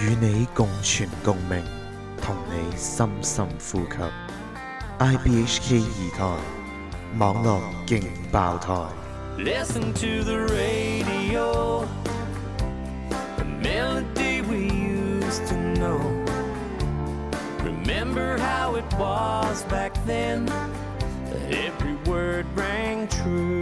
与你共存共鳴，同你深深呼吸。IBHK 二台網絡勁爆台。Listen to the radio, the melody we used to know. Remember how it was back then, every word rang true.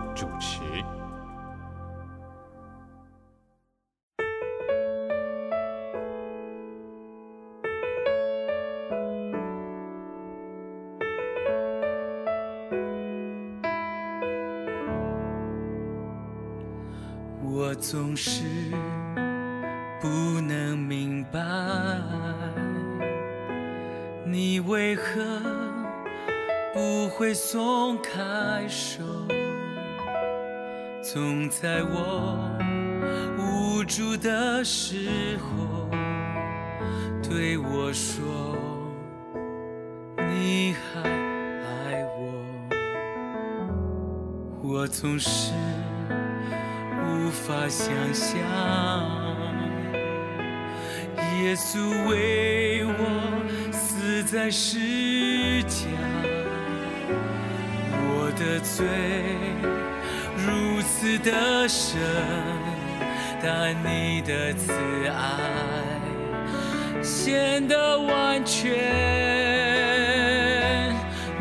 会松开手，总在我无助的时候对我说，你还爱我，我总是。无法想象，耶稣为我死在十架，的罪如此的深，但你的慈爱显得完全，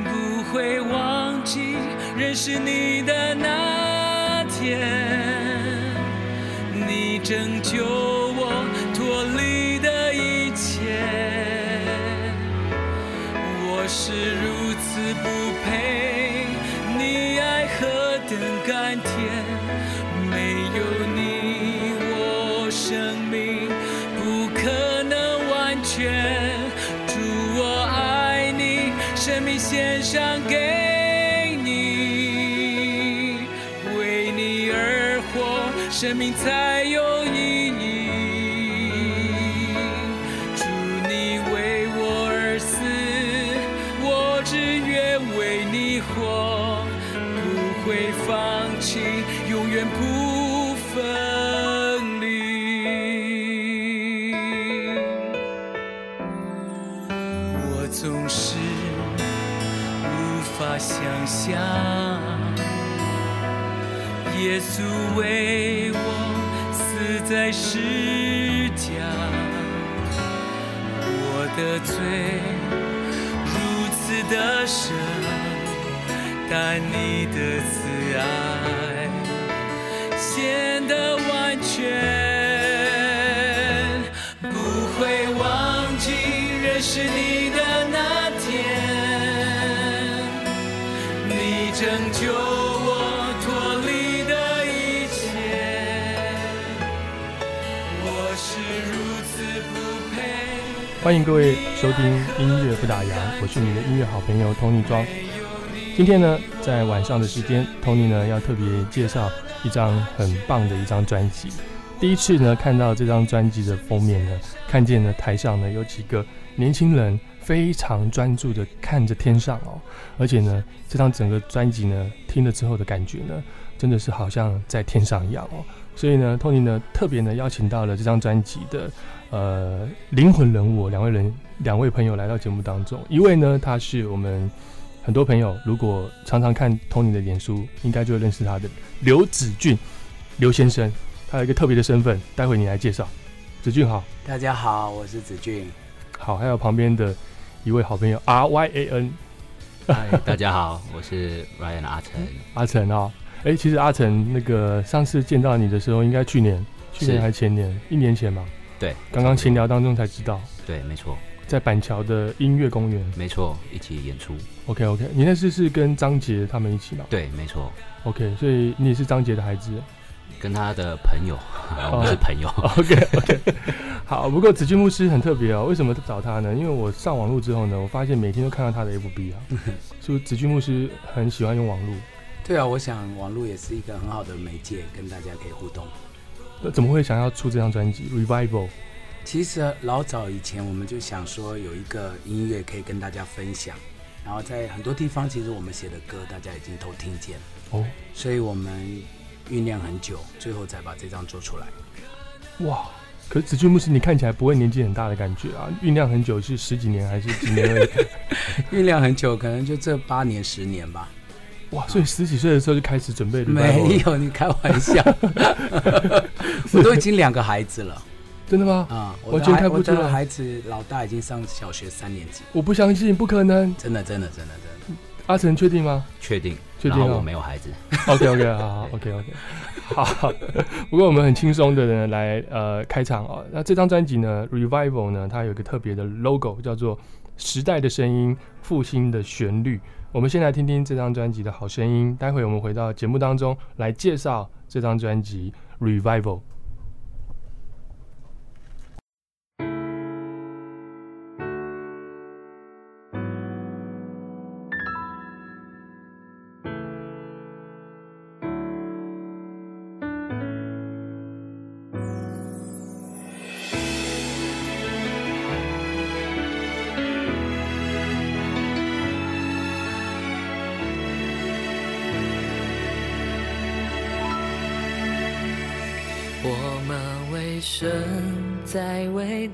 不会忘记认识你的那天。你正才有意义。祝你为我而死我只愿为你活不会放弃永远不分离。我总是无法想象耶稣为在十架，我的罪如此的深，但你的慈爱。显得完全，不会忘记认识你欢迎各位收听音乐不打烊，我是你的音乐好朋友 Tony 庄。今天呢，在晚上的时间，Tony 呢要特别介绍。一张很棒的一张专辑。第一次呢看到这张专辑的封面呢，看见呢台上呢有几个年轻人非常专注的看着天上哦，而且呢这张整个专辑呢听了之后的感觉呢，真的是好像在天上一样哦。所以呢，Tony 呢特别呢邀请到了这张专辑的呃灵魂人物两位人两位朋友来到节目当中，一位呢他是我们。很多朋友如果常常看 Tony 的脸书，应该就会认识他的刘子俊，刘先生。他有一个特别的身份，待会你来介绍。子俊好，大家好，我是子俊。好，还有旁边的一位好朋友 R Y A N 嗨，大家好，我是 Ryan 阿成。阿成哦。哎、其实阿成那个上次见到你的时候，应该去年，去年是还前年，一年前吧。对，刚刚闲聊当中才知道，对，没错，在板桥的音乐公园。没错，一起演出。OK OK，你那次是跟张杰他们一起吗对，没错，？OK，所以你也是张杰的孩子。跟他的朋友，我们是朋友。OK OK，好。不过子君牧师很特别哦，为什么找他呢？因为我上网络之后呢，我发现每天都看到他的 FB 啊，所以子君牧师很喜欢用网络。对啊，我想网络也是一个很好的媒介，跟大家可以互动。那怎么会想要出这张专辑《Revival》？其实老早以前我们就想说有一个音乐可以跟大家分享，然后在很多地方其实我们写的歌大家已经都听见了，哦，所以我们酝酿很久，最后才把这张做出来。哇！可是子君牧师，你看起来不会年纪很大的感觉啊？酝酿很久是十几年还是几年而已？酝酿很久，可能就这八年十年吧。哇！所以十几岁的时候就开始准备了没有，你开玩笑，我都已经两个孩子了真的吗？啊！我完全的孩我看不出来孩子老大已经上小学三年级，我不相信，不可能！真的真的真的真的。阿成确定吗？确定，确定哦然后我没有孩子。OK OK，好好 OK OK，好。不过我们很轻松的呢来呃开场哦。那这张专辑呢，Revival 呢，它有一个特别的 logo，叫做“时代的声音，复兴的旋律”。我们先来听听这张专辑的好声音，待会我们回到节目当中来介绍这张专辑 Revival。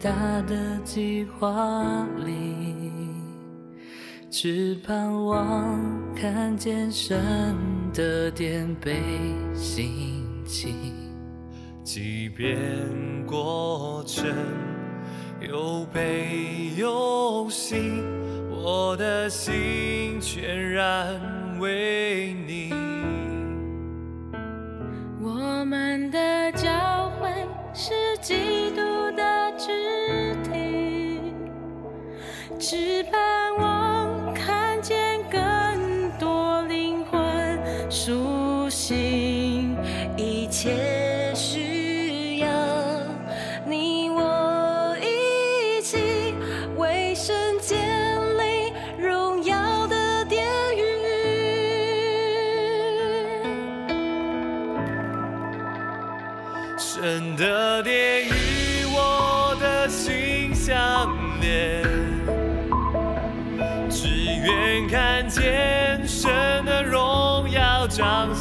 大的计划里，只盼望看见神的殿被兴起。即便过程有悲有喜，我的心全然为你。我们的教会是基督只怕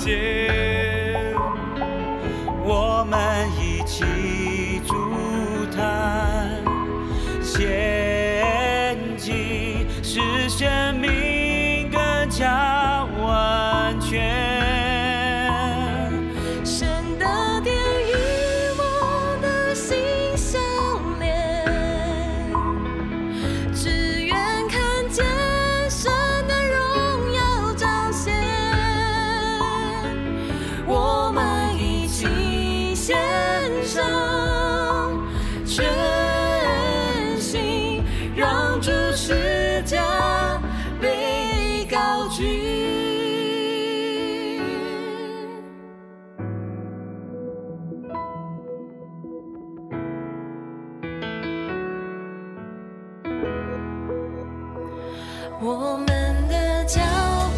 Jesus. 我们的教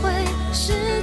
会是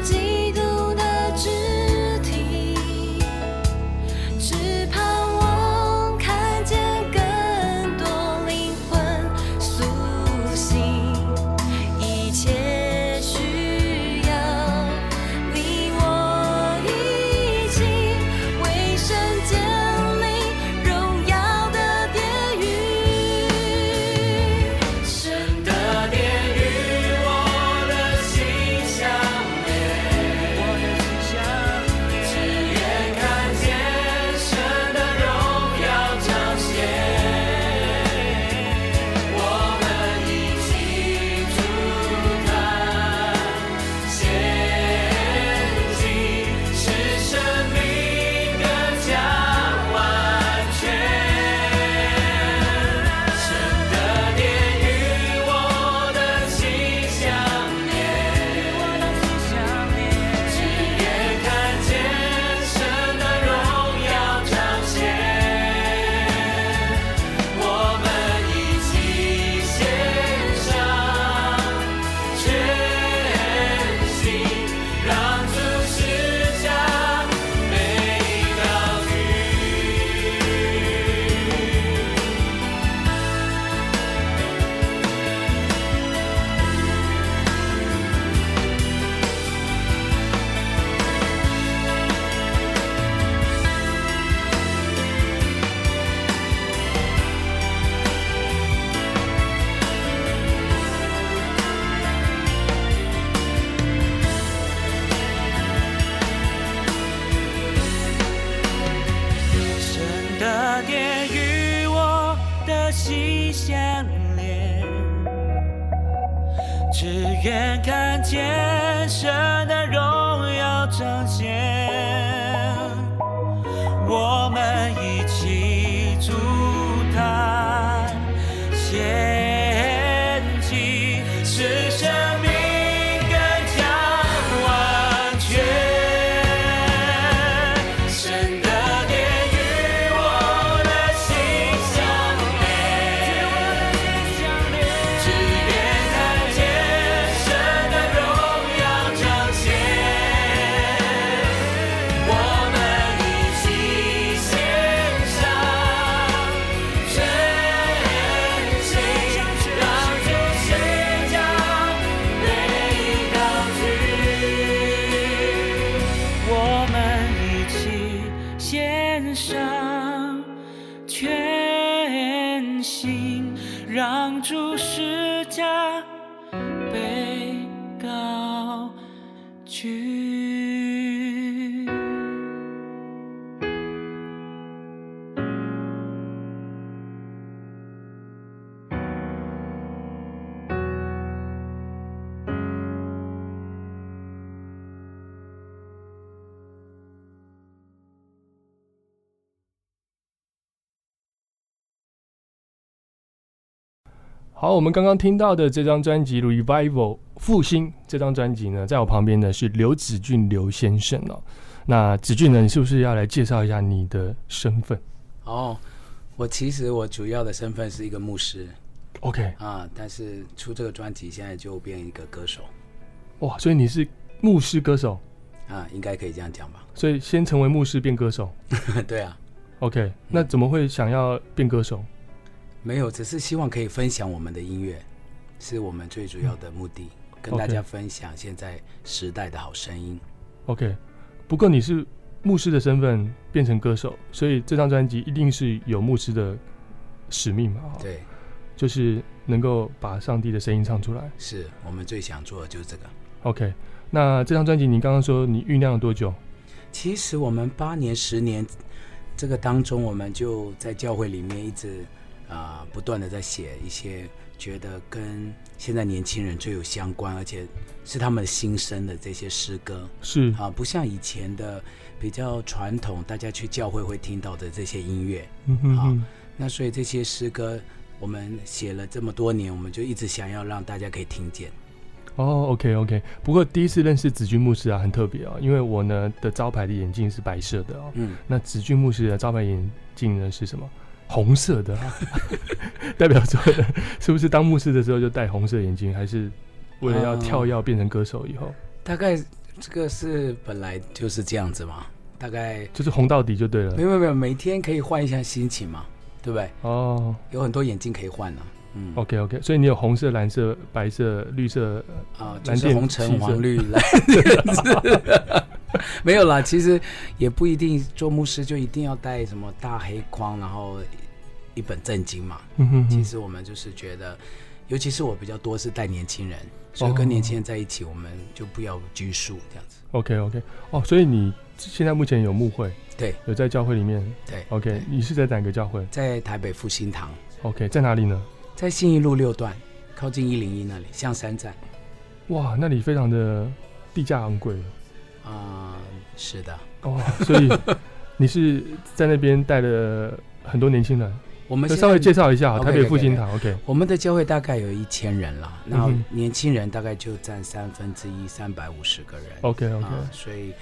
相连，只愿看见好，我们刚刚听到的这张专辑《Revival》复兴这张专辑呢，在我旁边呢是刘子俊刘先生哦。那子俊呢，你是不是要来介绍一下你的身份哦，我其实我主要的身份是一个牧师？OK，啊，但是出这个专辑现在就变一个歌手哇，所以你是牧师歌手，啊，应该可以这样讲吧？所以先成为牧师变歌手。对啊，OK，那怎么会想要变歌手？没有，只是希望可以分享我们的音乐，是我们最主要的目的，跟大家分享现在时代的好声音。OK，不过你是牧师的身份变成歌手，所以这张专辑一定是有牧师的使命嘛？哦对，就是能够把上帝的声音唱出来。是我们最想做的就是这个。OK，那这张专辑你刚刚说你酝酿了多久？其实我们八年、十年这个当中，我们就在教会里面一直啊、呃不断的在写一些觉得跟现在年轻人最有相关，而且是他们心声的这些诗歌是啊，不像以前的比较传统，大家去教会会听到的这些音乐。好嗯哼哼，那所以这些诗歌我们写了这么多年，我们就一直想要让大家可以听见。哦，OK OK。不过第一次认识子君牧师啊，很特别哦，因为我呢的招牌的眼镜是白色的哦，嗯，那子君牧师的招牌眼镜呢是什么？红色的、啊，代表说是不是当牧师的时候就戴红色眼镜，还是为了要跳跃变成歌手以后，大概这个是本来就是这样子嘛，大概就是红到底就对了。没。有没有，每天可以换一下心情嘛，对不对？哦。有很多眼镜可以换呢、嗯，，OK OK，所以你有红色、蓝色、白色、绿色，啊，就是红橙黄绿蓝 没有啦，其实也不一定做牧师就一定要戴什么大黑框，然后一本正经嘛。嗯哼哼，其实我们就是觉得，尤其是我比较多是带年轻人，所以跟哦年轻人在一起，我们就不要拘束这样子。OK OK，哦，所以你现在目前有牧会，对有在教会里面对，OK，对你是在哪个教会在台北复兴堂，？OK，在哪里呢？在信义路六段，靠近一零一那里，象山站。哇，那里非常的地价昂贵啊、是的，哦，所以你是在那边带了很多年轻人，我们稍微介绍一下台北复兴 OK 堂，OK，我们的教会大概有一千人啦，嗯然后哼年轻人大概就占三分之一，三百五十个人。OK OK，啊，所以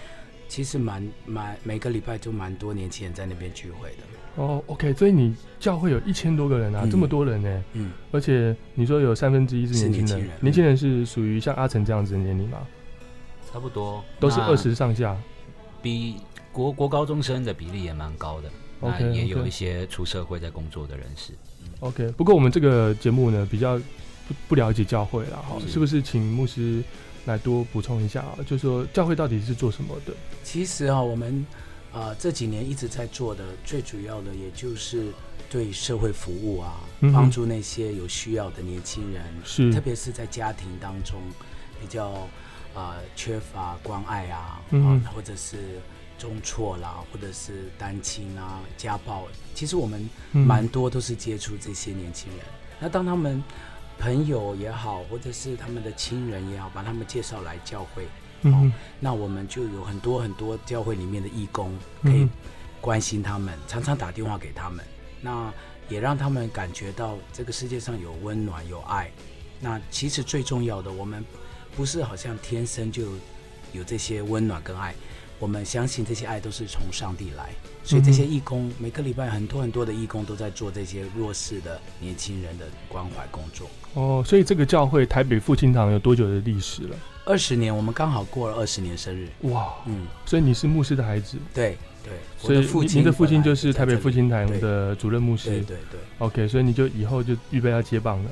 其实蛮蛮每个礼拜就蛮多年轻人在那边聚会的。哦，OK，所以你教会有一千多个人啊，嗯这么多人呢，嗯，而且你说有三分之一是是年轻人年轻人，人是属于像阿成这样子的年龄吗？差不多都是二十上下。比国国高中生的比例也蛮高的。那也有一些出社会在工作的人士。OK，不过我们这个节目呢比较不不了解教会啦，哈，是是不是请牧师来多补充一下啊？就说教会到底是做什么的？其实啊，我们啊、呃这几年一直在做的最主要的，也就是对社会服务啊，嗯帮助那些有需要的年轻人，是特别是在家庭当中比较啊、呃缺乏关爱啊，嗯啊或者是中辍啦，或者是单亲啊、家暴，其实我们嗯。蛮多都是接触这些年轻人。那当他们朋友也好，或者是他们的亲人也好，把他们介绍来教会，嗯哼。那我们就有很多很多教会里面的义工可以嗯关心他们，常常打电话给他们，那也让他们感觉到这个世界上有温暖有爱。那其实最重要的，我们不是好像天生就有这些温暖跟爱，我们相信这些爱都是从上帝来。所以这些义工、每个礼拜很多很多的义工都在做这些弱势的年轻人的关怀工作。哦，所以这个教会台北复兴堂有多久的历史了？二十年，我们刚好过了二十年生日。哇，嗯，所以你是牧师的孩子，对对，所以的父亲您的父亲就是台北复兴堂的主任牧师。对对对。OK，所以你就以后就预备要接棒了。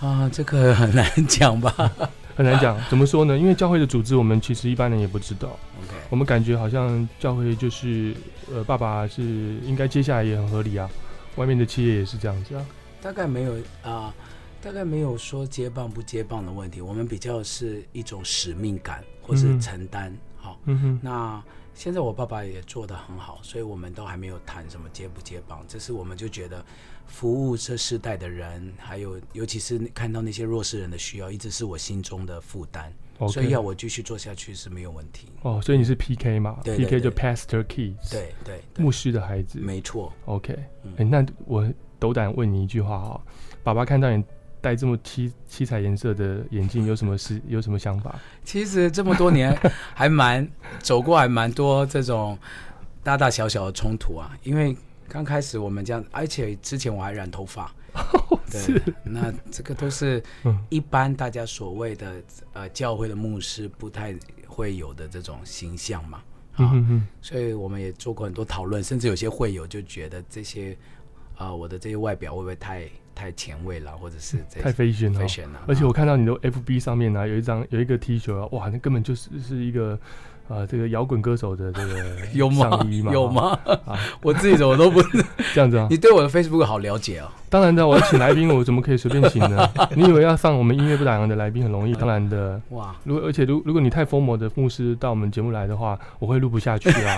啊，这个很难讲吧很难讲，怎么说呢？因为教会的组织，我们其实一般人也不知道。？OK，我们感觉好像教会就是，呃，爸爸是应该接下来也很合理啊，外面的企业也是这样子啊。大概没有啊、大概没有说接棒不接棒的问题，我们比较是一种使命感或是嗯承担。好、嗯哼，那现在我爸爸也做得很好，所以我们都还没有谈什么接不接棒，这是我们就觉得服务这世代的人，还有尤其是看到那些弱势人的需要，一直是我心中的负担。所以要我继续做下去是没有问题。哦，所以你是 PK 嘛？PK 就 Pastor Kids，对对对牧师的孩子。没错。OK，那我斗胆问你一句话哈，爸爸看到你戴这么七七彩颜色的眼镜，有什么事？有什么想法？其实这么多年还蛮走过，还蛮多这种大大小小的冲突啊。因为刚开始我们这样，而且之前我还染头发，对，那这个都是嗯一般大家所谓的呃教会的牧师不太会有的这种形象嘛。啊，所以我们也做过很多讨论，甚至有些会友就觉得这些啊、我的这些外表会不会太太前卫了，或者是这太 fashion 了、fashion 了。而且啊我看到你的 FB 上面呢、有一张有一个 T 恤啊，哇，那根本就是是一个呃这个摇滚歌手的这个 有吗上衣？嘛，有吗？啊，我自己怎么都不，这样子啊你？对我的 Facebook 好了解哦。当然的，我要请来宾，我怎么可以随便请呢？你以为要上我们音乐不打烊的来宾很容易？当然的，哇，如果而且如如果你太疯魔的牧师到我们节目来的话，我会录不下去啊。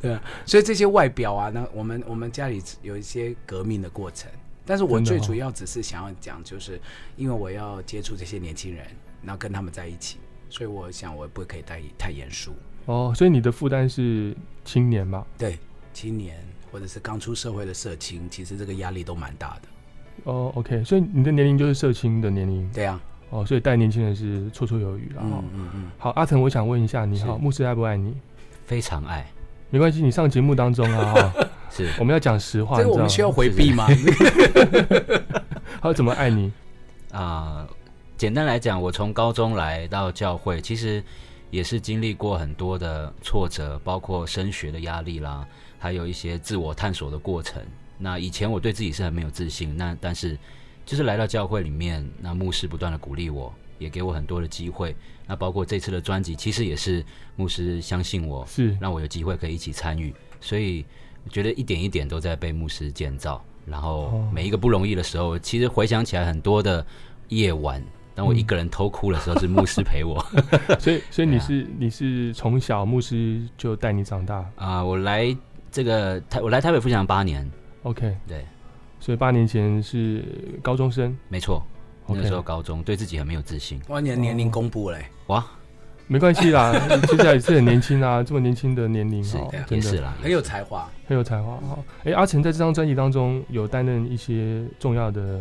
对啊，所以这些外表啊，那我们我们家里有一些革命的过程，但是我最主要只是想要讲，就是因为我要接触这些年轻人，然后跟他们在一起，所以我想我不可以太太严肃。哦，所以你的负担是青年吗？对，青年或者是刚出社会的社青，其实这个压力都蛮大的。哦，OK，所以你的年龄就是社青的年龄对啊，哦，所以带年轻人是绰绰有余了。嗯哦嗯嗯，好，阿成，我想问一下你是好，牧师爱不爱你？非常爱，没关系，你上节目当中啊，哈 是我们要讲实话，这我们需要？回避吗？他怎么爱你？啊、简单来讲，我从高中来到教会，其实也是经历过很多的挫折，包括升学的压力啦，还有一些自我探索的过程。那以前我对自己是很没有自信，那但是就是来到教会里面，那牧师不断的鼓励我，也给我很多的机会。那包括这次的专辑，其实也是牧师相信我，是让我有机会可以一起参与，所以我觉得一点一点都在被牧师建造。然后哦。每一个不容易的时候，其实回想起来，很多的夜晚，当我一个人偷哭的时候，是牧师陪我。所以所以你是你是从小牧师就带你长大？啊、我来这个台，我来台北复兴堂八年，，OK，对，所以八年前是高中生？没错，那个时候高中，对自己很没有自信。哇，你的年龄公布嘞、哇，没关系啦，其实也是很年轻啊，这么年轻的年龄啊真的是啦，很有才华。很有才华哈。哎，阿成在这张专辑当中有担任一些重要的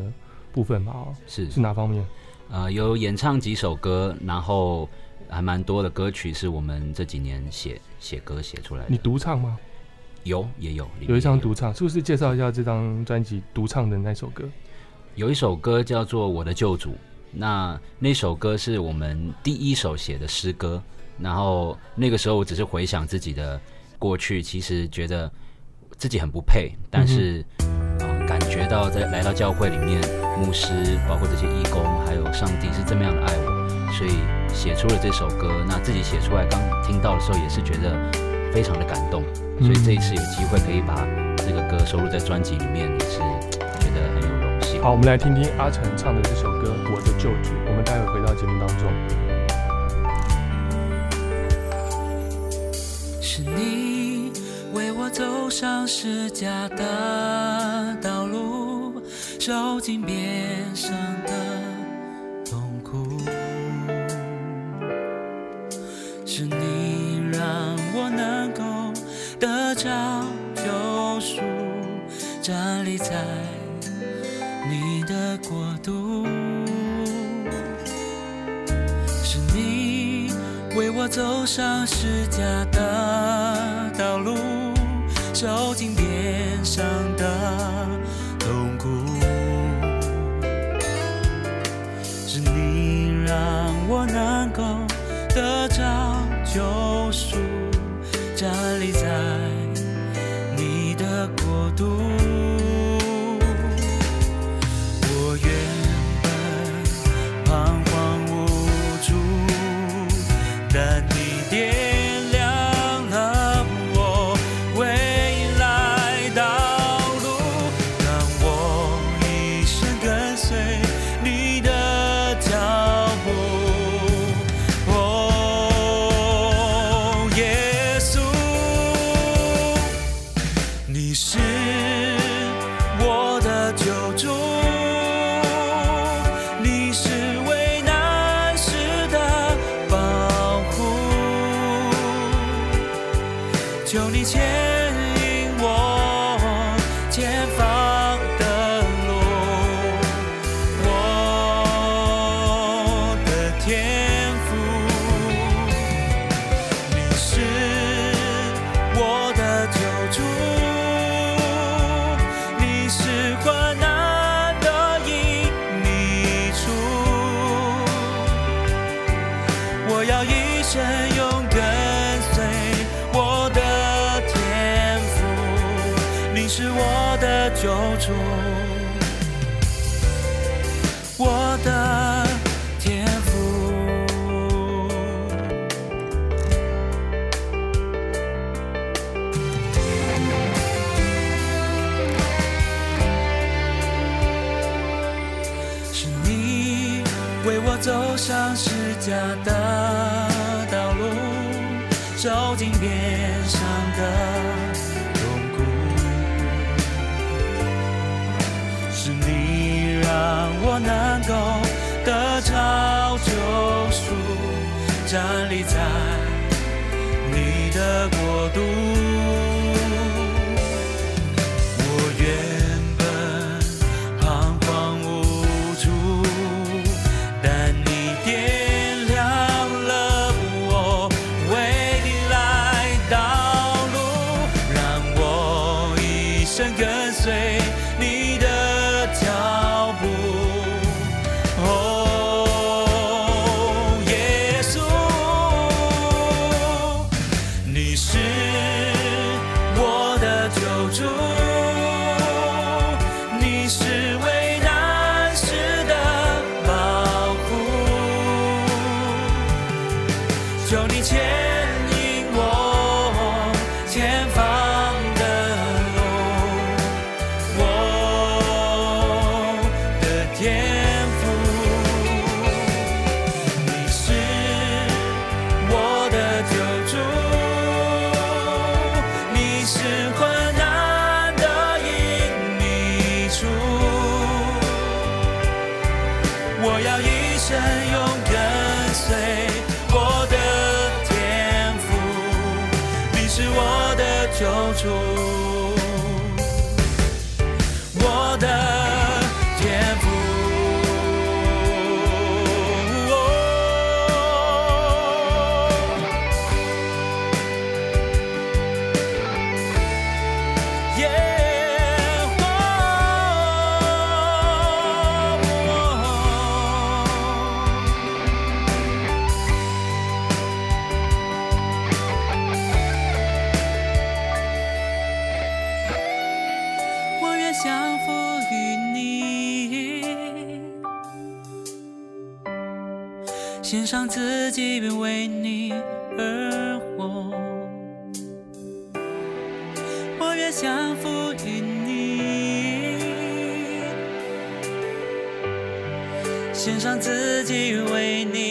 部分嘛？哦，是是哪方面？呃，有演唱几首歌，然后还蛮多的歌曲是我们这几年写写歌写出来的你的。独唱吗？有也有，有一张也独唱，是不是介绍一下这张专辑独唱的那首歌？有一首歌叫做《我的救主》，那那首歌是我们第一首写的诗歌。然后那个时候我只是回想自己的过去，其实觉得自己很不配，但是、呃感觉到在来到教会里面，牧师包括这些义工，还有上帝是这么样的爱我，所以写出了这首歌。那自己写出来，刚听到的时候也是觉得非常的感动，所以这一次有机会可以把这个歌收录在专辑里面，也是。好，我们来听听阿成唱的这首歌《我的救主》。我们待会回到节目当中。是你为我走上十架的道路，受尽别伤的痛苦。是你让我能够得着救赎，站立在的国度。是你为我走上十架的道路，受尽别伤的痛苦。是你让我能够得着救赎，站立在你的国度。站立在你的国度。我愿降服于你，献上自己为你而活。我愿降服于你，献上自己为你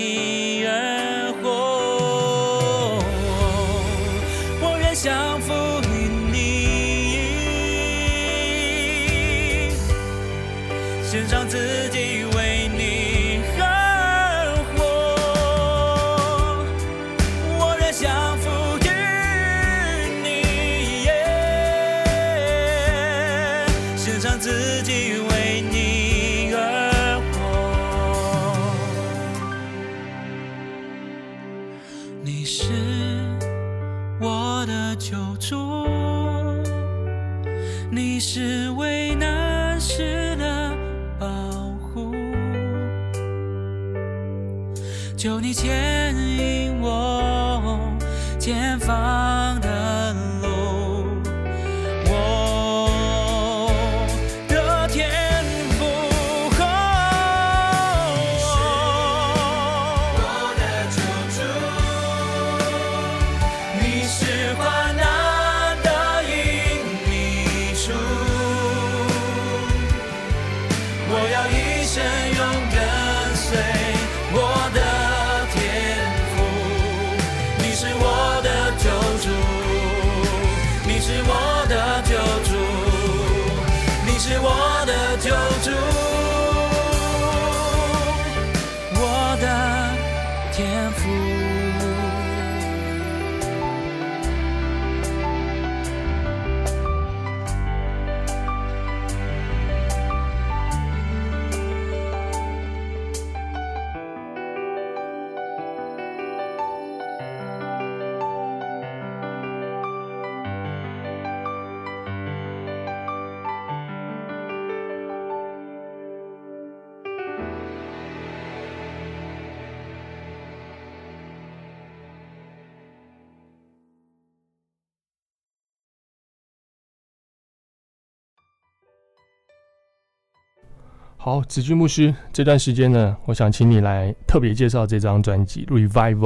好，子君牧师，这段时间呢，我想请你来特别介绍这张专辑《Revival》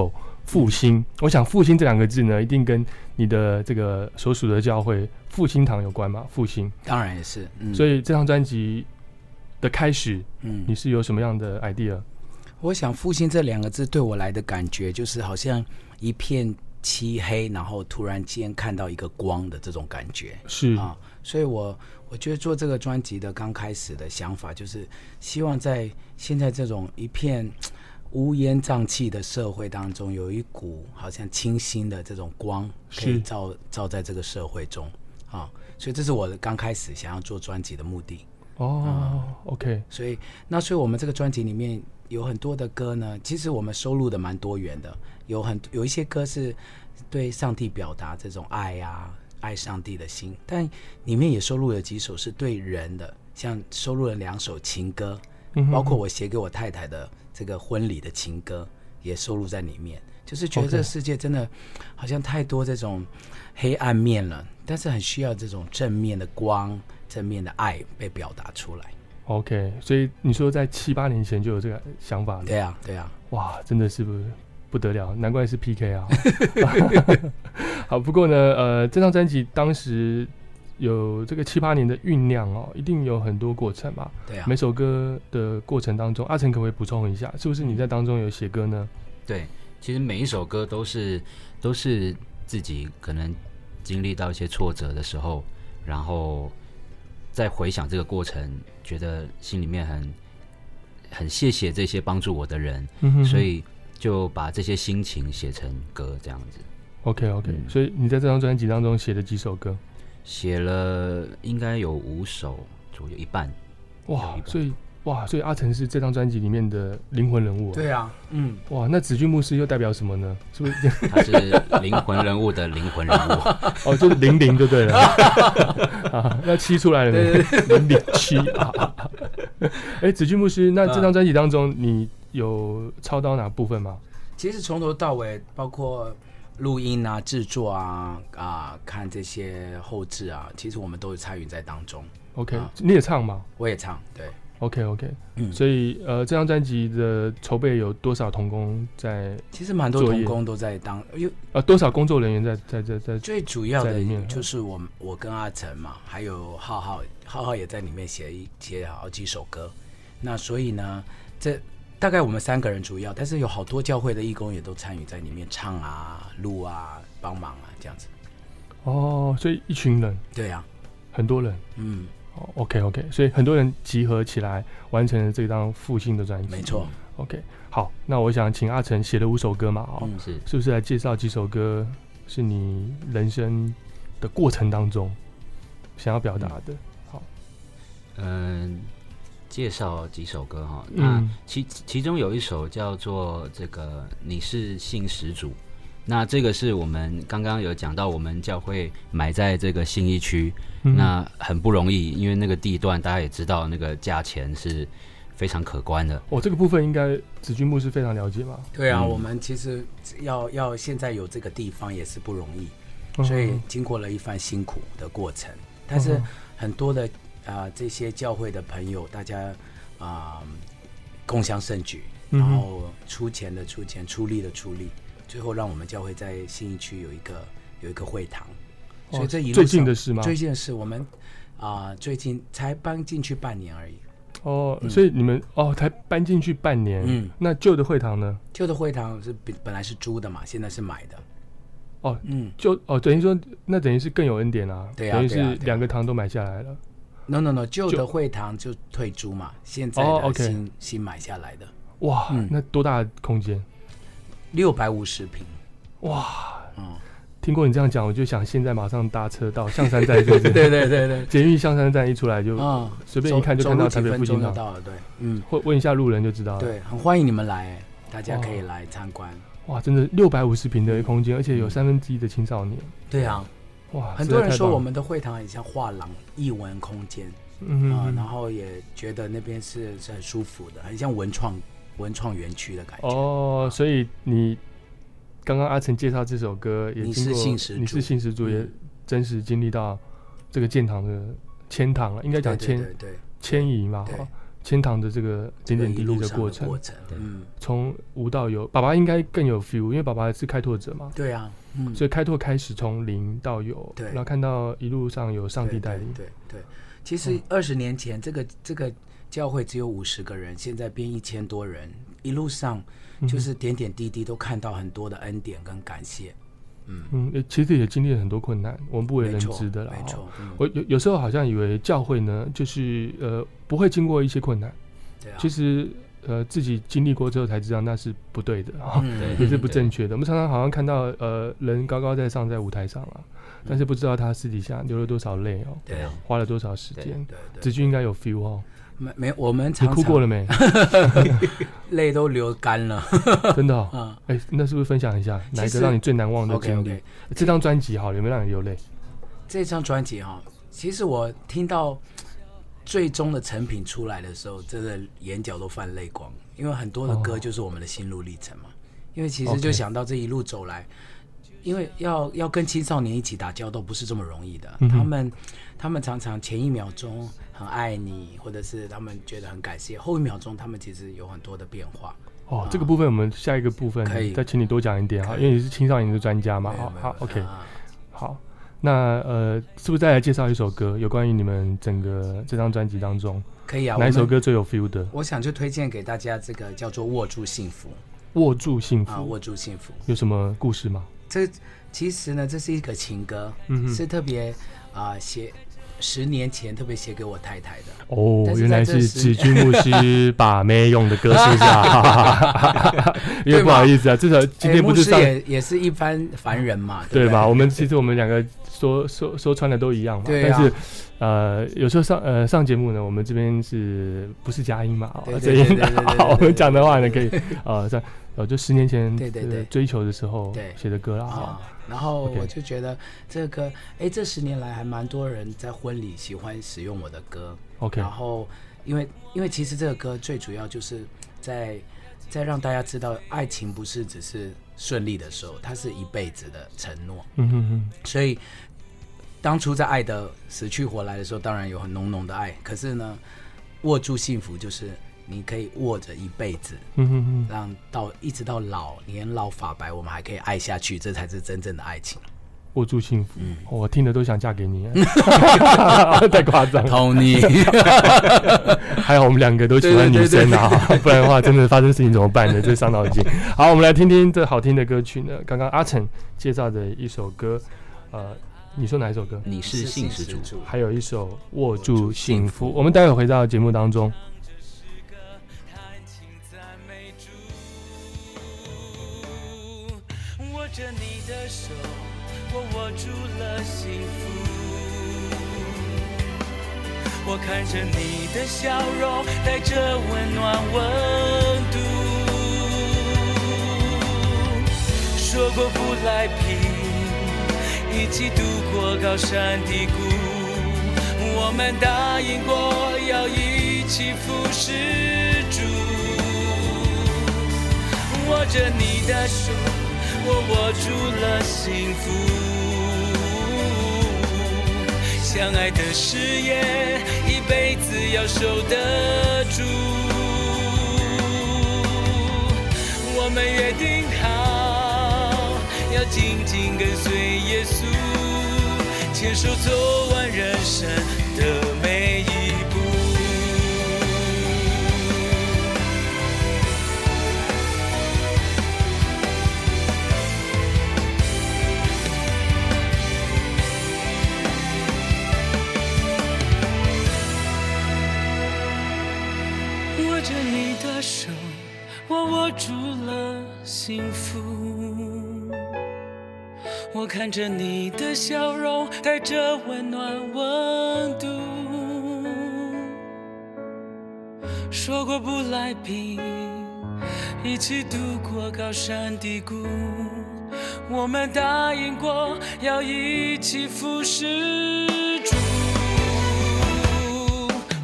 复兴。我想“复兴”这两个字呢，一定跟你的这个所属的教会复兴堂有关嘛？复兴，当然也是，嗯，所以这张专辑的开始，嗯你是有什么样的 idea？我想“复兴”这两个字对我来的感觉，就是好像一片漆黑，然后突然间看到一个光的这种感觉是啊。所以我我觉得做这个专辑的刚开始的想法，就是希望在现在这种一片乌烟瘴气的社会当中，有一股好像清新的这种光，可以照照在这个社会中啊。所以这是我的刚开始想要做专辑的目的。哦，OK，所以那所以我们这个专辑里面有很多的歌呢，其实我们收录的蛮多元的，有很有一些歌是对上帝表达这种爱呀、爱上帝的心，但里面也收录了几首是对人的，像收录了两首情歌，包括我写给我太太的这个婚礼的情歌也收录在里面。就是觉得这个世界真的好像太多这种黑暗面了，但是很需要这种正面的光、正面的爱被表达出来。OK，所以你说在七八年前就有这个想法了？对啊，对啊。哇，真的是不不得了，难怪是 PK 啊。好，不过呢，呃，这张专辑当时有这个七八年的酝酿哦，一定有很多过程吧？对啊每首歌的过程当中，阿成可不可以补充一下，是不是你在当中有写歌呢？对，其实每一首歌都是都是自己可能经历到一些挫折的时候，然后再回想这个过程，觉得心里面很很谢谢这些帮助我的人，嗯哼哼所以就把这些心情写成歌这样子。OK OK，、嗯所以你在这张专辑当中写了几首歌？写了应该有五首左右，一半。哇，所以哇，所以阿成是这张专辑里面的灵魂人物、对啊，嗯，哇，那子君牧师又代表什么呢？是不是？他是灵魂人物的灵魂人物。哦，就是零零就对了。啊，那七出来了没？零零七啊。哎、子君牧师，那这张专辑当中，你有操刀哪部分吗？其实从头到尾，包括录音啊、制作啊、啊、看这些后置啊，其实我们都有参与在当中。OK，、啊你也唱吗我也唱，对，？OK OK，嗯所以呃，这张专辑的筹备有多少童工在？其实蛮多童工都在当，因为呃，多少工作人员在在在在？最主要的就是我我跟阿成嘛，还有浩浩，浩浩也在里面写一写好几首歌。那所以呢，这大概我们三个人主要，但是有好多教会的义工也都参与在里面唱啊、录啊、帮忙啊这样子。哦，所以一群人，对啊，很多人。嗯，哦，OK OK，所以很多人集合起来完成了这张复兴的专辑。没错，OK，好，那我想请阿成写了五首歌嘛，哦，嗯是是不是来介绍几首歌是你人生的过程当中想要表达的？好嗯，介绍几首歌哈。那嗯其其中有一首叫做这个“你是信始祖”，那这个是我们刚刚有讲到，我们教会埋在这个信义区，嗯。那很不容易，因为那个地段大家也知道，那个价钱是非常可观的。哦，这个部分应该子君牧师非常了解吧，对啊，嗯。我们其实要要现在有这个地方也是不容易，嗯。所以经过了一番辛苦的过程，但是嗯很多的啊、这些教会的朋友，大家啊、共襄盛举，然后出钱的出钱，出力的出力，最后让我们教会在新义区有一个有一个会堂，哦所以这一路最近的事吗？最近的事我们啊、最近才搬进去半年而已，哦，嗯所以你们哦才搬进去半年，嗯那旧的会堂呢？旧的会堂是本本来是租的嘛，现在是买的，哦，嗯。就哦等于说那等于是更有恩典啊，对啊等于是两个堂都买下来了。No No No，旧的会堂就退租嘛，现在哦的新、新买下来的。哇，嗯。那多大的空间？六百五十平，哇，嗯，听过你这样讲，我就想现在马上搭车到象山站，是不是？对对对对，捷运象山站一出来就啊，随便一看就看到台走路几分北复兴堂，到了，对，嗯，或问一下路人就知道了。，对，很欢迎你们来，大家可以哦来参观。哇，真的六百五十平的空间，而且有嗯三分之一的青少年，对啊，哇，很多人说我们的会堂很像画廊、艺文空间。啊，然后也觉得那边是是很舒服的，很像文创文创园区的感觉。哦，所以你刚刚阿成介绍这首歌，也你是信使你是主信使主，也嗯真实经历到这个建堂的迁堂了，应该讲对迁迁移嘛，迁堂的这个对，点点滴滴的过程。过，程，嗯，从无到有，爸爸应该更有 feel，因为爸爸是开拓者嘛，对啊，嗯，所以开拓开始从零到有，对。然后看到一路上有上帝带领，对对对，其实二十年前这个这个教会只有五十个人，现在变一千多人，一路上嗯就是点点滴滴都看到很多的恩典跟感谢。嗯，嗯，其实也经历了很多困难，我们不为人知的啦。哈没错，嗯。我有有时候好像以为教会呢，就是呃不会经过一些困难，对啊，其实呃自己经历过之后才知道那是不对的，哈、嗯也是不正确的。我们常常好像看到呃人高高在上在舞台上啊，但是不知道他私底下流了多少泪哦，对啊，花了多少时对间。子君应该有 feel 哦，没没，我们你常常哭过了没？泪都流干了。真的哦，嗯哎、那是不是分享一下哪一个让你最难忘的经历这张专辑好了，有没有让你流泪？这张专辑哈，其实我听到最终的成品出来的时候，真的眼角都泛泪光，因为很多的歌哦就是我们的心路历程嘛。因为其实就想到这一路走来，因为要要跟青少年一起打交道不是这么容易的，嗯他们他们常常前一秒钟很爱你，或者是他们觉得很感谢，后一秒钟他们其实有很多的变化。哦，这个部分我们下一个部分可以再请你多讲一点哈，因为你是青少年的专家嘛。好好，OK，啊好。那呃，是不是再来介绍一首歌，有关于你们整个这张专辑当中、可以啊，哪一？首歌最有 feel 的？我想就推荐给大家这个叫做《握住幸福握住幸福》啊，福，握住幸福。有什么故事吗？这其实呢，这是一个情歌，嗯哼是特别啊、写十年前特别写给我太太的。哦原来是子君牧师把妹用的歌，是不是啊？因为不好意思啊，至少今天不是上也也是一般凡人嘛，对吧？我们其实我们两个说说说穿的都一样嘛，但是呃，有时候上呃上节目呢，我们这边是不是佳音嘛？哦对这音 我们讲的话呢，可以呃在呃就十年前对对对。呃追求的时候对。写的歌啦。啊哈，然后我就觉得这个歌，哎，这十年来还蛮多人在婚礼喜欢使用我的歌，OK，然后因为因为其实这个歌最主要就是在在让大家知道，爱情不是只是顺利的时候，它是一辈子的承诺。嗯哼哼，所以当初在爱的死去活来的时候，当然有很浓浓的爱。可是呢，握住幸福就是你可以握着一辈子，嗯哼哼，让到一直到老年老发白，我们还可以爱下去，这才是真正的爱情。握住幸福，嗯我听了都想嫁给你，太夸张了。Tony，还好我们两个都喜欢女生啊，不然的话真的发生事情怎么办呢？这伤脑筋。好，我们来听听这好听的歌曲呢。刚刚阿成介绍的一首歌，呃，你说哪一首歌？你是信使主，还有一首握住幸福。我们待会回到节目当中。握着你的手，我握住了幸福。我看着你的笑容，带着温暖温度。说过不来拼，一起度过高山低谷。我们答应过要一起服侍主。握着你的手，我握住了幸福。相爱的誓言，一辈子要守得住。我们约定好，要紧紧跟随耶稣，牵手走完人生的每一步。握着你的手，我握住了幸福。我看着你的笑容，带着温暖温度。说过不来拼，一起度过高山低谷。我们答应过要一起服侍住。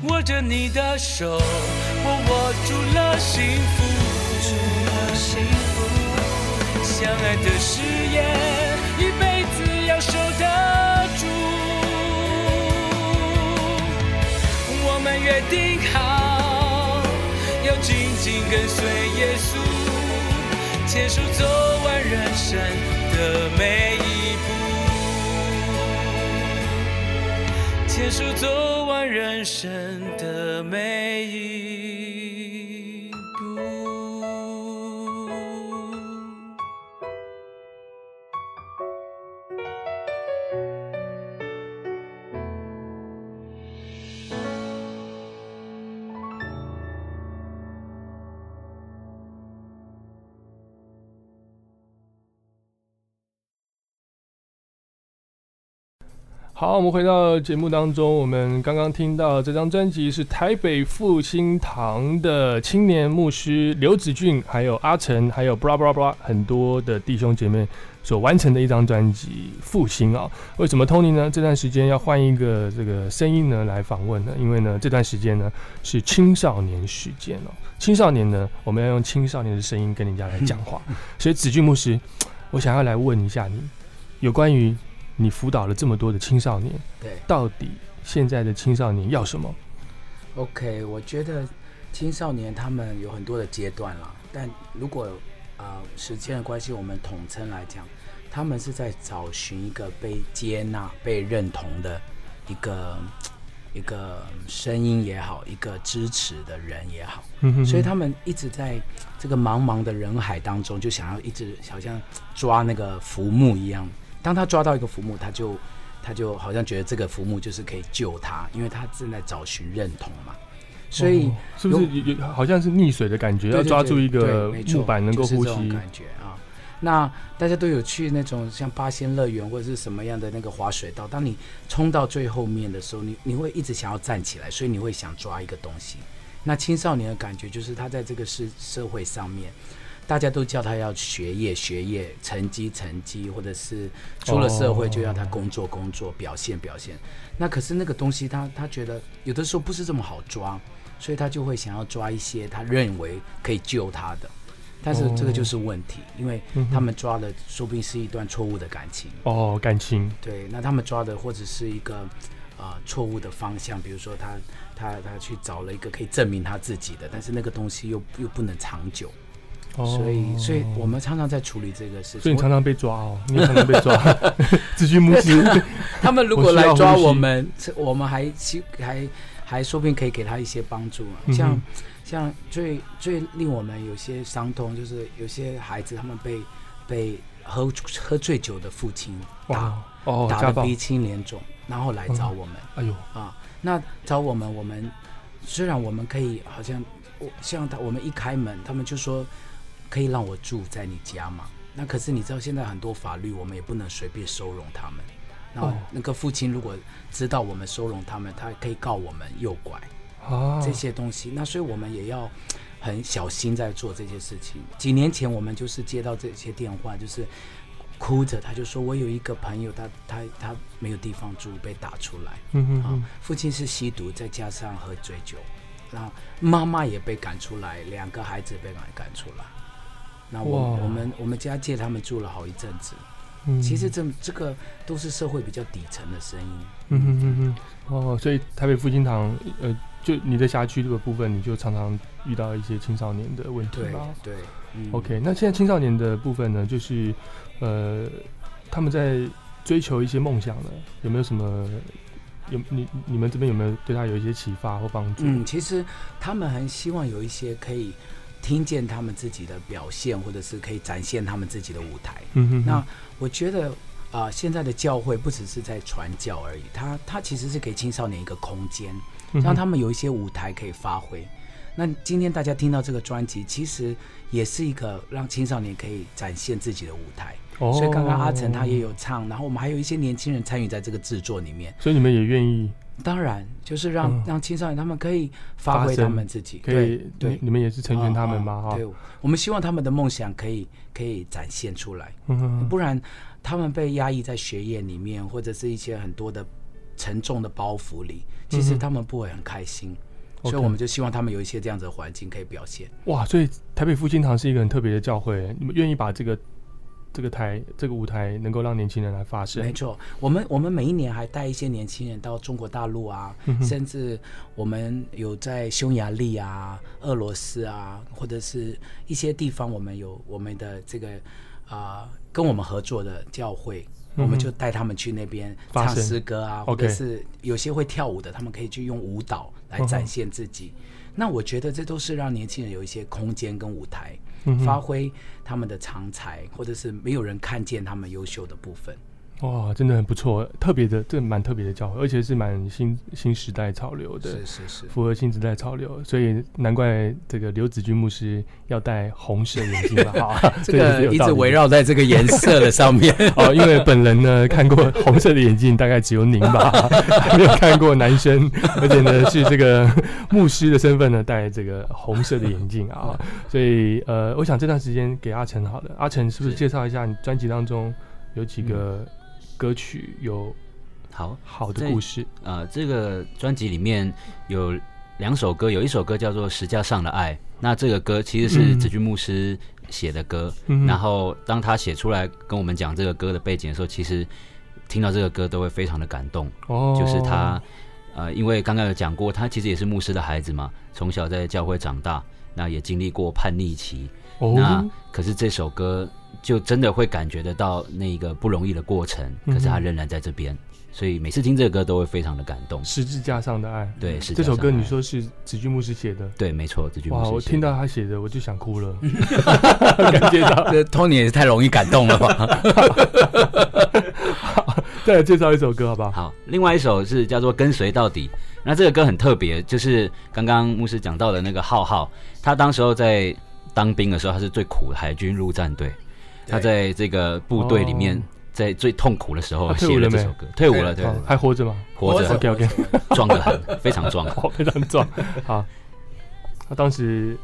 握着你的手，我握住了幸福。相爱的誓言，约定好，要紧紧跟随耶稣，牵手走完人生的每一步。牵手走完人生的每一步好，我们回到节目当中，我们刚刚听到这张专辑是台北复兴堂的青年牧师刘子俊，还有阿成，还有 blah blah blah 很多的弟兄姐妹所完成的一张专辑《复兴》啊。为什么 Tony 呢？这段时间要换一个这个声音呢来访问呢？因为呢这段时间呢是青少年时间哦，青少年呢我们要用青少年的声音跟人家来讲话，所以子俊牧师，我想要来问一下你，有关于。你辅导了这么多的青少年，对，到底现在的青少年要什么？OK，我觉得青少年他们有很多的阶段啦，但如果呃时间的关系，我们统称来讲，他们是在找寻一个被接纳、被认同的一个一个声音也好，一个支持的人也好，嗯哼所以他们一直在这个茫茫的人海当中，就想要一直好像 抓那个浮木一样。当他抓到一个浮木，他就他就好像觉得这个浮木就是可以救他，因为他正在找寻认同嘛。所以、哦是不是有有好像是溺水的感觉？要抓住一个对没错木板能够呼吸，感觉啊。那大家都有去那种像八仙乐园或者是什么样的那个滑水道，当你冲到最后面的时候，你你会一直想要站起来，所以你会想抓一个东西。那青少年的感觉就是他在这个社社会上面，大家都叫他要学业学业、成绩成绩，或者是出了社会就要他工作工作、表现表现。那可是那个东西他他觉得有的时候不是这么好抓，所以他就会想要抓一些他认为可以救他的。但是这个就是问题，因为他们抓的说不定是一段错误的感情。哦，感情，对，那他们抓的或者是一个呃错误的方向，比如说他他他去找了一个可以证明他自己的，但是那个东西又又不能长久，哦所以所以我们常常在处理这个事情。所以你常常被抓哦，你常常被抓，自居母子，他们如果来抓我们，这我们还希还还说不定可以给他一些帮助啊。嗯像像最最令我们有些伤痛，就是有些孩子他们被被喝喝醉酒的父亲打哦，打，的鼻青脸肿，然后来找我们。哎呦，啊，那找我们，我们虽然我们可以好像我像他，我们一开门，他们就说可以让我住在你家吗。那可是你知道现在很多法律，我们也不能随便收容他们。然后哦那个父亲如果知道我们收容他们，他可以告我们诱拐哦，这些东西。那所以我们也要很小心在做这些事情。几年前我们就是接到这些电话，就是哭着他就说我有一个朋友，他他他没有地方住，被打出来。啊嗯哼哼，，父亲是吸毒，再加上喝醉酒，然后妈妈也被赶出来，两个孩子被赶赶出来。那我我们我们家借他们住了好一阵子。嗯其实这这个都是社会比较底层的声音。嗯哼哼哼，哦，所以台北复兴堂，呃，就你的辖区这个部分，你就常常遇到一些青少年的问题对吧对，嗯？OK，那现在青少年的部分呢，就是呃，他们在追求一些梦想呢，有没有什么？有你你们这边有没有对他有一些启发或帮助？嗯，其实他们很希望有一些可以听见他们自己的表现，或者是可以展现他们自己的舞台。嗯哼哼，那我觉得啊、现在的教会不只是在传教而已，它它其实是给青少年一个空间，让他们有一些舞台可以发挥。那今天大家听到这个专辑，其实也是一个让青少年可以展现自己的舞台。哦所以刚刚阿成他也有唱，然后我们还有一些年轻人参与在这个制作里面。所以你们也愿意当然，就是让、嗯让青少年他们可以发挥他们自己，可以对对你，们也是成全他们吗？哈、对，我们希望他们的梦想可以可以展现出来。嗯哼哼不然他们被压抑在学业里面，或者是一些很多的沉重的包袱里，其实他们不会很开心。所以我们就希望他们有一些这样子的环境可以表现。哇，所以台北复兴堂是一个很特别的教会，你们愿意把这个这个台这个舞台能够让年轻人来发声，没错，我们我们每一年还带一些年轻人到中国大陆啊，嗯甚至我们有在匈牙利啊、俄罗斯啊，或者是一些地方，我们有我们的这个啊、跟我们合作的教会。我们就带他们去那边唱诗歌啊，或者是有些会跳舞的，他们可以去用舞蹈来展现自己。那我觉得这都是让年轻人有一些空间跟舞台，发挥他们的长才，或者是没有人看见他们优秀的部分。哇，真的很不错，特别的，这蛮特别的教会，而且是蛮新新时代潮流的，是是是，符合新时代潮流，所以难怪这个刘子君牧师要戴红色眼镜了哈，这个一直围绕在这个颜色的上面。哦，因为本人呢看过红色的眼镜，大概只有您吧，还没有看过男生，而且呢是这个牧师的身份呢戴这个红色的眼镜啊，所以呃，我想这段时间给阿成好了，阿成是不是是。介绍一下你专辑当中有几个歌曲有好，好的故事？呃，这个专辑里面有两首歌，有一首歌叫做《石架上的爱》，那这个歌其实是嗯子君牧师写的歌，嗯然后当他写出来跟我们讲这个歌的背景的时候，其实听到这个歌都会非常的感动，哦，就是他。呃，因为刚刚有讲过，他其实也是牧师的孩子嘛，从小在教会长大，那也经历过叛逆期。那哦，可是这首歌就真的会感觉得到那个不容易的过程，可是他仍然在这边，所以每次听这个歌都会非常的感动。十字架上的爱，对，是这首歌你说是子君牧师写的，对，没错，子君哇，牧师写的我听到他写的我就想哭了，感觉到。这 Tony 也是太容易感动了吧？再来介绍一首歌好不好？好，另外一首是叫做《跟随到底》。那这个歌很特别，就是刚刚牧师讲到的那个浩浩，他当时候在当兵的时候，他是最苦的海军陆战队，他在这个部队里面哦，在最痛苦的时候写了这首歌，退伍了，对，哦还活着吗？活着。壮 得很，非常壮。哦，非常壮。好，他当时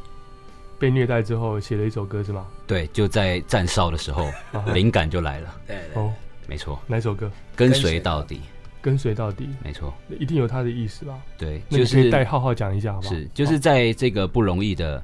被虐待之后写了一首歌是吗？对，就在站哨的时候，啊灵感就来了，对对哦，没错，哪首歌？跟随随到底，跟随到底，没错，一定有他的意思吧？对，那你可就是以带浩浩讲一下好不好？是，就是在这个不容易的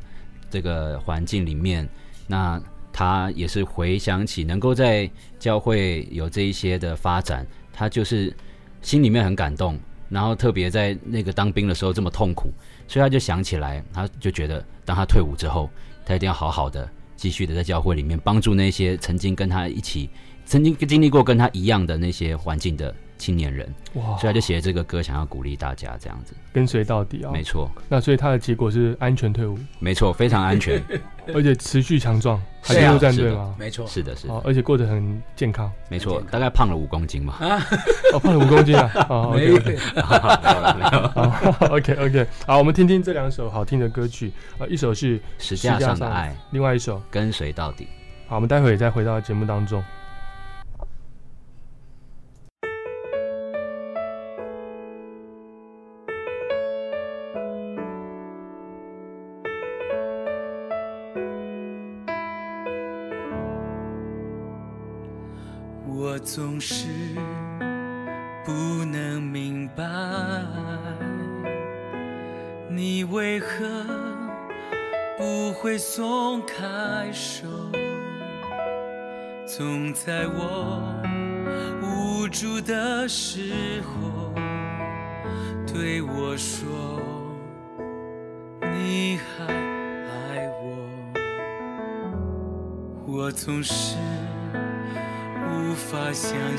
这个环境里面，那他也是回想起能够在教会有这一些的发展，他就是心里面很感动，然后特别在那个当兵的时候这么痛苦，所以他就想起来，他就觉得当他退伍之后，他一定要好好的继续的在教会里面帮助那些曾经跟他一起、曾经经历过跟他一样的那些环境的青年人，哇所以，他就写了这个歌，想要鼓励大家这样子。跟随到底啊！没错，那所以他的结果是安全退伍，没错，非常安全。而且持续强壮，还是啊进入战队吗？没错，是的，是的，哦，而且过得很健康，没错大概胖了五公斤嘛。哦，胖了五公斤啊！哦没，OK 有 OK，好，OK 好，我们听听这两首好听的歌曲，呃，一首是《石架上的爱，另外一首，跟随到底。好，我们待会再回到节目当中。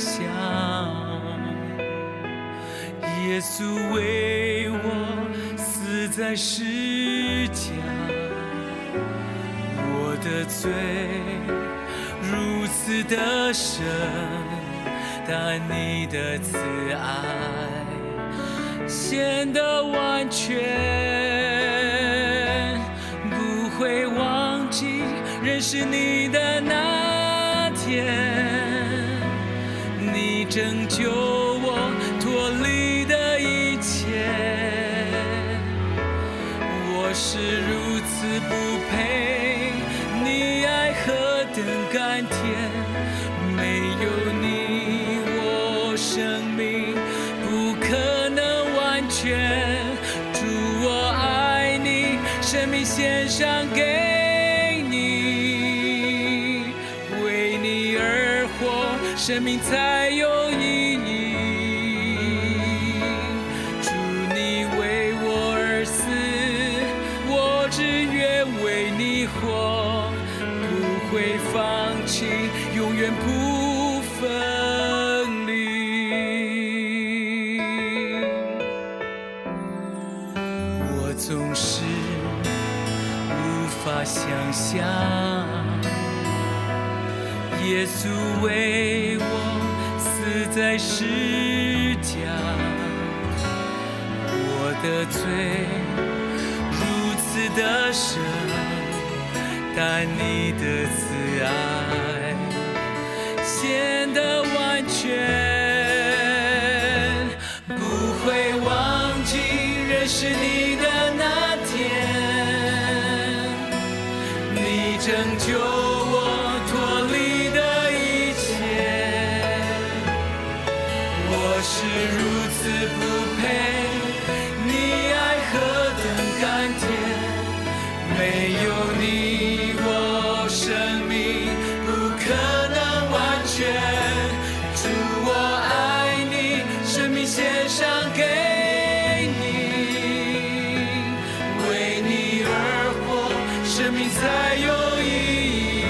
想，耶稣为我死在十架，我的罪如此的深，但你的慈爱显得完全，不会忘记认识你的那生命才舍，但你的慈爱显得完全，不会忘记认识你的那天，你拯救生命才有意义。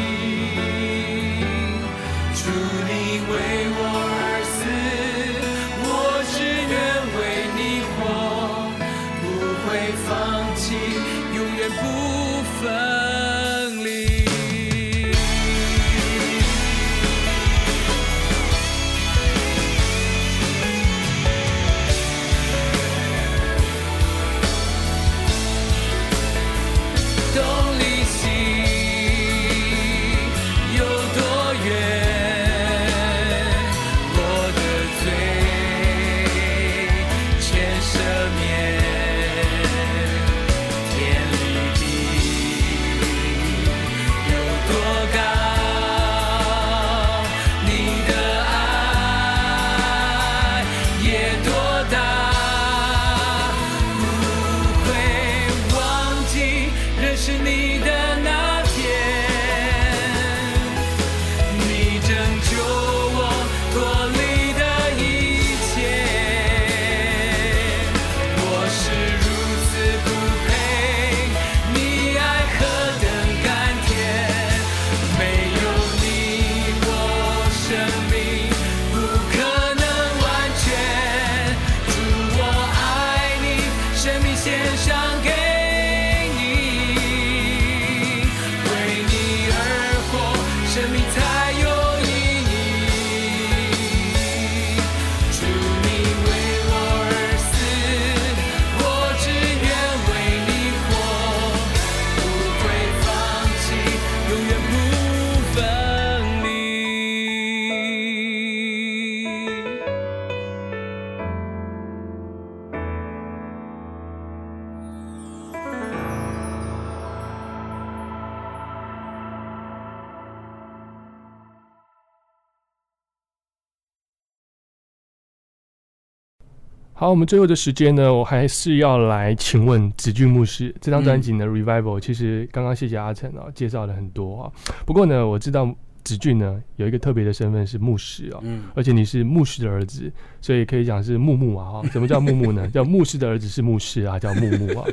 好，我们最后的时间呢，我还是要来请问子俊牧师，这张专辑呢、Revival，其实刚刚谢谢阿成啊介绍了很多啊，不过呢，我知道子俊呢有一个特别的身份是牧师啊，嗯，而且你是牧师的儿子，所以可以讲是木木啊哈。什么叫木木呢？叫牧师的儿子是牧师啊，叫木木啊。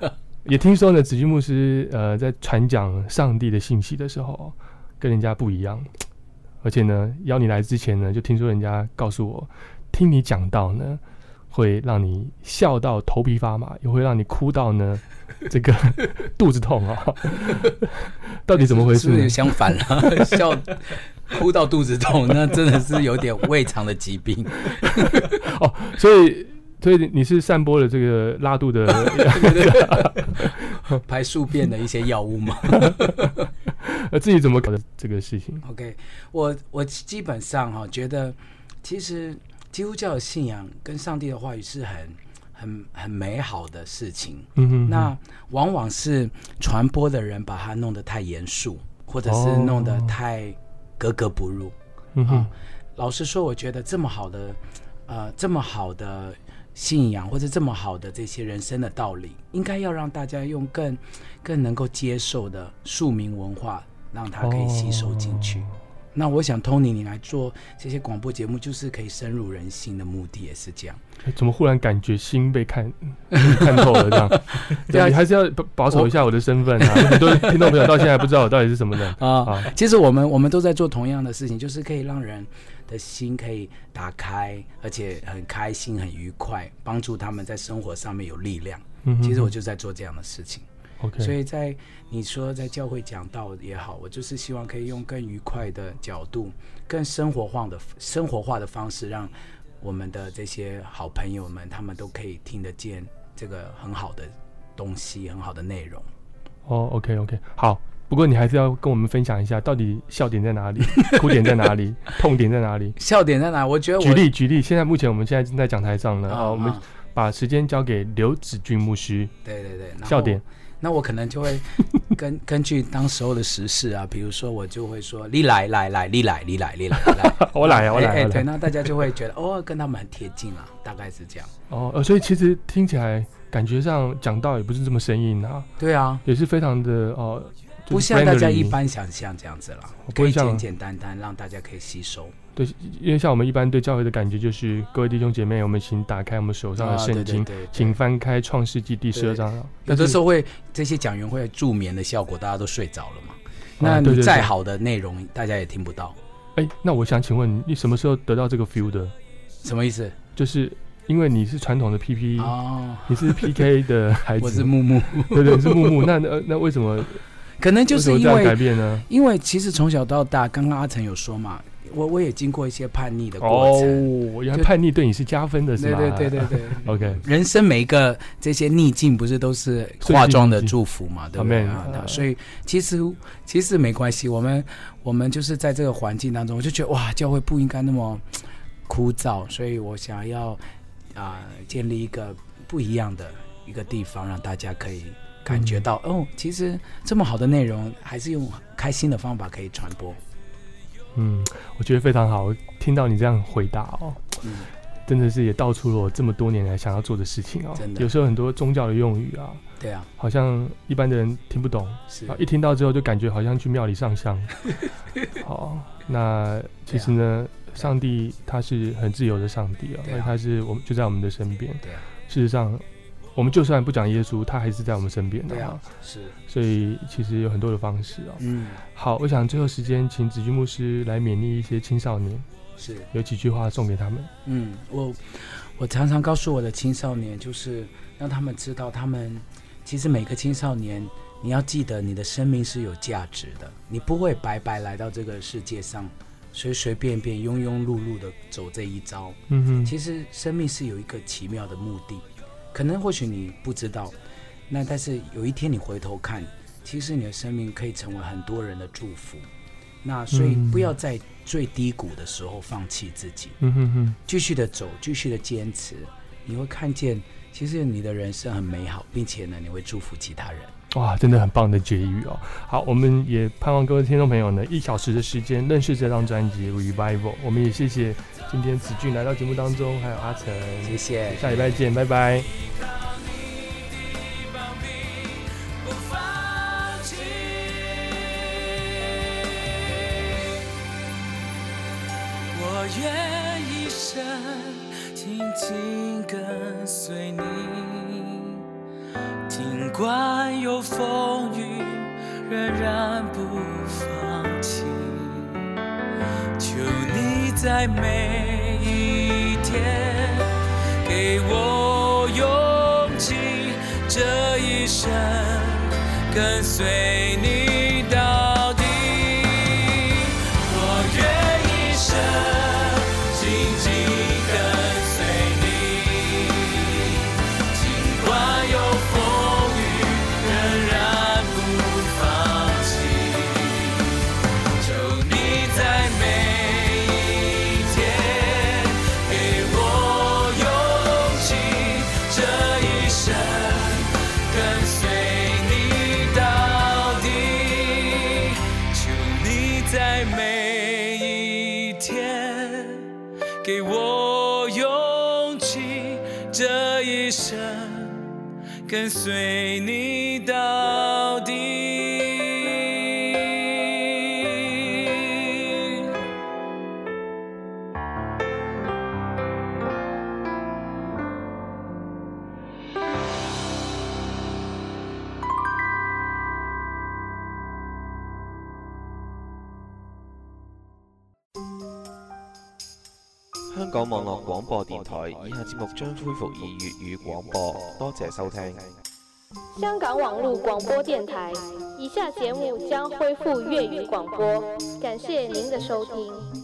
也听说呢，子俊牧师呃在传讲上帝的信息的时候，跟人家不一样，而且呢，邀你来之前呢，就听说人家告诉我，听你讲到呢，会让你笑到头皮发麻，也会让你哭到呢 这个肚子痛啊。到底怎么回事呢是不是？相反了？笑哭到肚子痛，那真的是有点胃肠的疾病。哦，所以所以你是散播了这个拉肚的排宿便的一些药物吗呃自己怎么搞的这个事情？？OK，我我基本上哈、觉得，其实基督教的信仰跟上帝的话语是很很很美好的事情。嗯哼，那往往是传播的人把它弄得太严肃，或者是哦弄得太格格不入。嗯哼啊，老实说，我觉得这么好的，呃，这么好的信仰或者这么好的这些人生的道理，应该要让大家用更更能够接受的庶民文化，让它可以吸收进去。那我想，Tony 你来做这些广播节目，就是可以深入人心的目的也是这样。哎怎么忽然感觉心被看 看透了这样？对啊你还是要保保守一下我的身份啊！很多听众朋友到现在不知道我到底是什么人啊啊。其实我们我们都在做同样的事情，就是可以让人的心可以打开，而且很开心、很愉快，帮助他们在生活上面有力量。嗯其实我就在做这样的事情。OK，所以在你说在教会讲道也好，我就是希望可以用更愉快的角度、更生活化的生活化的方式，让我们的这些好朋友们，他们都可以听得见这个很好的东西、很好的内容。哦，OK OK，好。不过你还是要跟我们分享一下，到底笑点在哪里，哭点在哪里，痛点在哪里？笑点在哪？我觉得我举例举例，现在目前我们现在正在讲台上呢，我们啊把时间交给刘子俊牧师，对对对，笑点。那我可能就会 根根据当时候的时事啊，比如说我就会说你来来来，你来你来你来来，我来啊我来哎哎对，那大家就会觉得哦，跟他们很贴近啊，大概是这样。哦，呃，所以其实听起来感觉上讲到也不是这么生硬啊，对啊，也是非常的哦，就是不像大家一般想象这样子啦，可以简简单单让大家可以吸收。对，因为像我们一般对教会的感觉就是，各位弟兄姐妹，我们请打开我们手上的圣经，对对对请翻开创世纪第十二章但是的时候会这些讲员会助眠的效果，大家都睡着了嘛。那你再好的内容，大家也听不到，哎，那我想请问你，什么时候得到这个 feel 的？什么意思？就是因为你是传统的 PP，、哦，你是 PK 的孩子，我是木木，对 对，是木木。那那那为什么可能就是因为改变呢？因为其实从小到大，刚刚阿成有说嘛，我我也经过一些叛逆的过程。哦，原来叛逆对你是加分的，是对吗？对对对对，OK，人生每一个这些逆境，不是都是化妆的祝福嘛，对不对啊？所以其实其实没关系，我们我们就是在这个环境当中，我就觉得哇，教会不应该那么枯燥，所以我想要啊、建立一个不一样的一个地方，让大家可以感觉到、哦，其实这么好的内容，还是用开心的方法可以传播。嗯，我觉得非常好。我听到你这样回答哦，嗯，真的是也道出了我这么多年来想要做的事情哦。真的有时候很多宗教的用语啊，对啊，好像一般的人听不懂，是啊，一听到之后就感觉好像去庙里上香。好，那其实呢，上帝他是很自由的上帝啊，对啊那他是我们就在我们的身边。对啊，事实上，我们就算不讲耶稣，他还是在我们身边的对啊啊。，是，所以其实有很多的方式啊。嗯，好，我想最后时间请子君牧师来勉励一些青少年，是。有几句话送给他们。嗯，我我常常告诉我的青少年，就是让他们知道，他们其实每个青少年，你要记得你的生命是有价值的，你不会白白来到这个世界上，随随便便、庸庸碌碌的走这一遭。嗯哼，其实生命是有一个奇妙的目的，可能或许你不知道，那但是有一天你回头看，其实你的生命可以成为很多人的祝福。那所以嗯不要在最低谷的时候放弃自己。嗯哼哼，继续的走，继续的坚持，你会看见，其实你的人生很美好，并且呢，你会祝福其他人。哇，真的很棒的结语哦。好，我们也盼望各位听众朋友呢，一小时的时间认识这张专辑《Revival》。我们也谢谢今天子俊来到节目当中，还有阿成，谢谢，下礼拜见，拜拜。我愿一生紧紧跟随你，尽管有风雨，仍然不放在每一天给我勇气，这一生跟随你。跟随你。网络广播电台以下节目将恢复以粤语广播，多谢收听。香港网络广播电台，以下节目将恢复粤语广播，感谢您的收听。